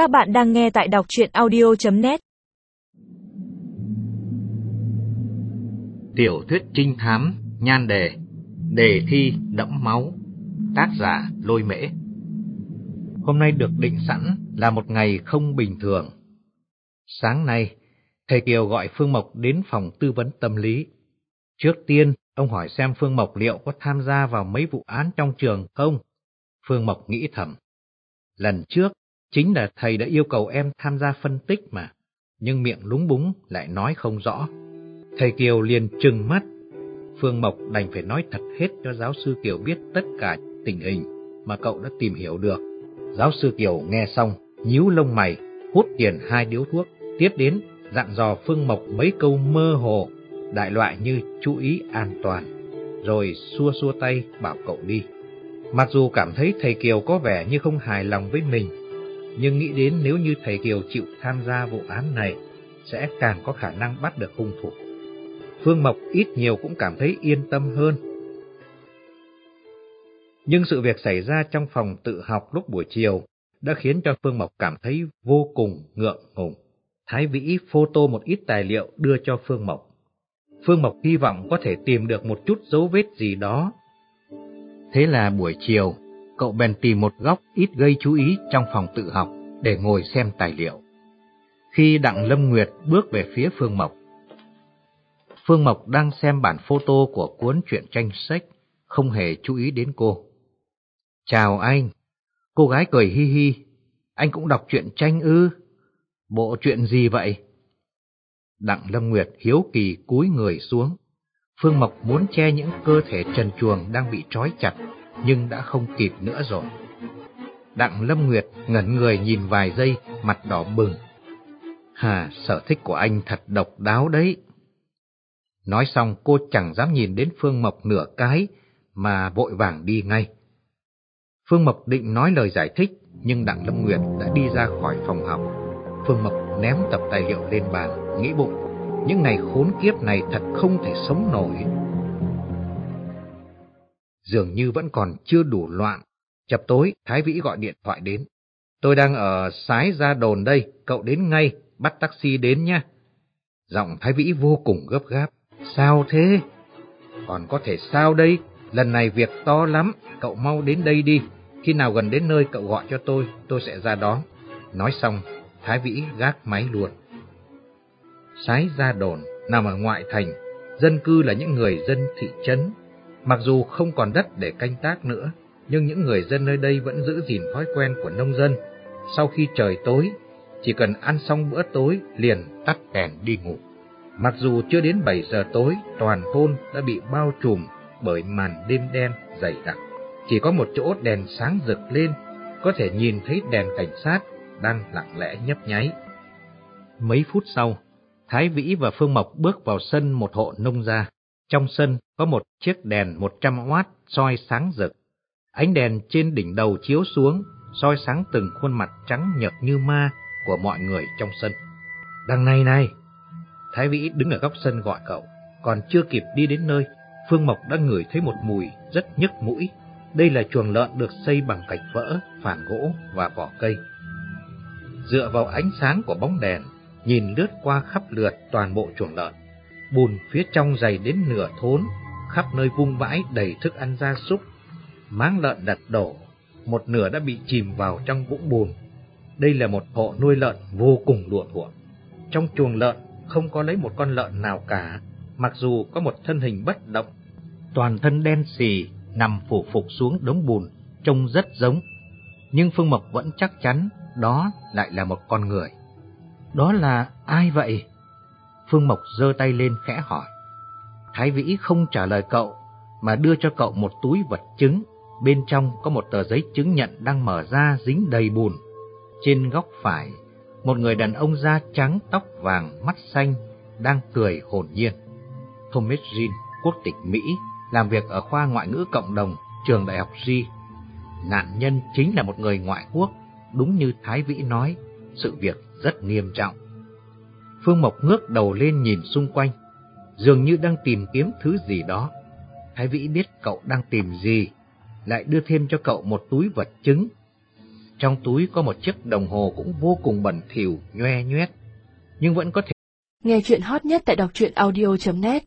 Các bạn đang nghe tại đọc chuyện audio.net Tiểu thuyết trinh thám, nhan đề, đề thi đẫm máu, tác giả lôi mễ. Hôm nay được định sẵn là một ngày không bình thường. Sáng nay, thầy Kiều gọi Phương Mộc đến phòng tư vấn tâm lý. Trước tiên, ông hỏi xem Phương Mộc liệu có tham gia vào mấy vụ án trong trường không? Phương Mộc nghĩ thầm. Lần trước, chính là thầy đã yêu cầu em tham gia phân tích mà, nhưng miệng lúng búng lại nói không rõ. Thầy Kiều liền trừng mắt. Phương Mộc đành phải nói thật hết cho giáo sư Kiều biết tất cả tình hình mà cậu đã tìm hiểu được. Giáo sư Kiều nghe xong, nhíu lông mày, hút tiền hai điếu thuốc, tiếp đến dặn dò Phương Mộc mấy câu mơ hồ, đại loại như chú ý an toàn, rồi xua xua tay bảo cậu đi. Mặc dù cảm thấy thầy Kiều có vẻ như không hài lòng với mình, nhưng nghĩ đến nếu như thầy Kiều chịu tham gia vụ án này, sẽ càng có khả năng bắt được hung thủ. Phương Mộc ít nhiều cũng cảm thấy yên tâm hơn. Nhưng sự việc xảy ra trong phòng tự học lúc buổi chiều đã khiến cho Phương Mộc cảm thấy vô cùng ngượng ngùng. Thái Vĩ photo một ít tài liệu đưa cho Phương Mộc. Phương Mộc hy vọng có thể tìm được một chút dấu vết gì đó. Thế là buổi chiều, cậu bèn tìm một góc ít gây chú ý trong phòng tự học để ngồi xem tài liệu. Khi Đặng Lâm Nguyệt bước về phía Phương Mộc, Phương Mộc đang xem bản photo của cuốn truyện tranh sách, không hề chú ý đến cô. Chào anh, cô gái cười hi hi, anh cũng đọc truyện tranh ư? Bộ truyện gì vậy? Đặng Lâm Nguyệt hiếu kỳ cúi người xuống. Phương Mộc muốn che những cơ thể trần chuồng đang bị trói chặt, nhưng đã không kịp nữa rồi. Đặng Lâm Nguyệt ngẩn người nhìn vài giây, mặt đỏ bừng. Hà, sở thích của anh thật độc đáo đấy. Nói xong cô chẳng dám nhìn đến Phương Mộc nửa cái, mà vội vàng đi ngay. Phương Mộc định nói lời giải thích, nhưng Đặng Lâm Nguyệt đã đi ra khỏi phòng học. Phương Mộc ném tập tài liệu lên bàn, nghĩ bụng, những ngày khốn kiếp này thật không thể sống nổi. Dường như vẫn còn chưa đủ loạn. Chập tối, Thái Vĩ gọi điện thoại đến. Tôi đang ở sái ra đồn đây, cậu đến ngay, bắt taxi đến nha. Giọng Thái Vĩ vô cùng gấp gáp. Sao thế? Còn có thể sao đây? Lần này việc to lắm, cậu mau đến đây đi. Khi nào gần đến nơi cậu gọi cho tôi, tôi sẽ ra đón. Nói xong, Thái Vĩ gác máy luôn. Sái ra đồn, nằm ở ngoại thành, dân cư là những người dân thị trấn. Mặc dù không còn đất để canh tác nữa, nhưng những người dân nơi đây vẫn giữ gìn thói quen của nông dân. Sau khi trời tối, chỉ cần ăn xong bữa tối liền tắt đèn đi ngủ. Mặc dù chưa đến 7 giờ tối, toàn thôn đã bị bao trùm bởi màn đêm đen dày đặc. Chỉ có một chỗ đèn sáng rực lên, có thể nhìn thấy đèn cảnh sát đang lặng lẽ nhấp nháy. Mấy phút sau, Thái Vĩ và Phương Mộc bước vào sân một hộ nông gia. Trong sân có một chiếc đèn 100W soi sáng rực. Ánh đèn trên đỉnh đầu chiếu xuống, soi sáng từng khuôn mặt trắng nhợt như ma của mọi người trong sân. Đằng này này! Thái Vĩ đứng ở góc sân gọi cậu, còn chưa kịp đi đến nơi, Phương Mộc đã ngửi thấy một mùi rất nhức mũi. Đây là chuồng lợn được xây bằng gạch vỡ, phản gỗ và vỏ cây. Dựa vào ánh sáng của bóng đèn, nhìn lướt qua khắp lượt toàn bộ chuồng lợn. Bùn phía trong dày đến nửa thốn, khắp nơi vung vãi đầy thức ăn gia súc. Máng lợn đặt đổ, một nửa đã bị chìm vào trong vũng bùn. Đây là một hộ nuôi lợn vô cùng lụa thuộm. Trong chuồng lợn không có lấy một con lợn nào cả, mặc dù có một thân hình bất động, toàn thân đen xì, nằm phủ phục xuống đống bùn, trông rất giống. Nhưng Phương Mộc vẫn chắc chắn đó lại là một con người. Đó là ai vậy? Phương Mộc giơ tay lên khẽ hỏi. Thái Vĩ không trả lời cậu, mà đưa cho cậu một túi vật chứng. Bên trong có một tờ giấy chứng nhận đang mở ra dính đầy bùn. Trên góc phải một người đàn ông da trắng, tóc vàng, mắt xanh, đang cười hồn nhiên. Thomas Jean, quốc tịch Mỹ, làm việc ở khoa ngoại ngữ cộng đồng, trường đại học G. Nạn nhân chính là một người ngoại quốc, đúng như Thái Vĩ nói, sự việc rất nghiêm trọng. Phương Mộc ngước đầu lên nhìn xung quanh, dường như đang tìm kiếm thứ gì đó. Thái Vĩ biết cậu đang tìm gì, lại đưa thêm cho cậu một túi vật chứng. Trong túi có một chiếc đồng hồ cũng vô cùng bẩn thỉu, nhoe nhoét, nhưng vẫn có thể. Nghe chuyện hot nhất tại đọc truyện audio.net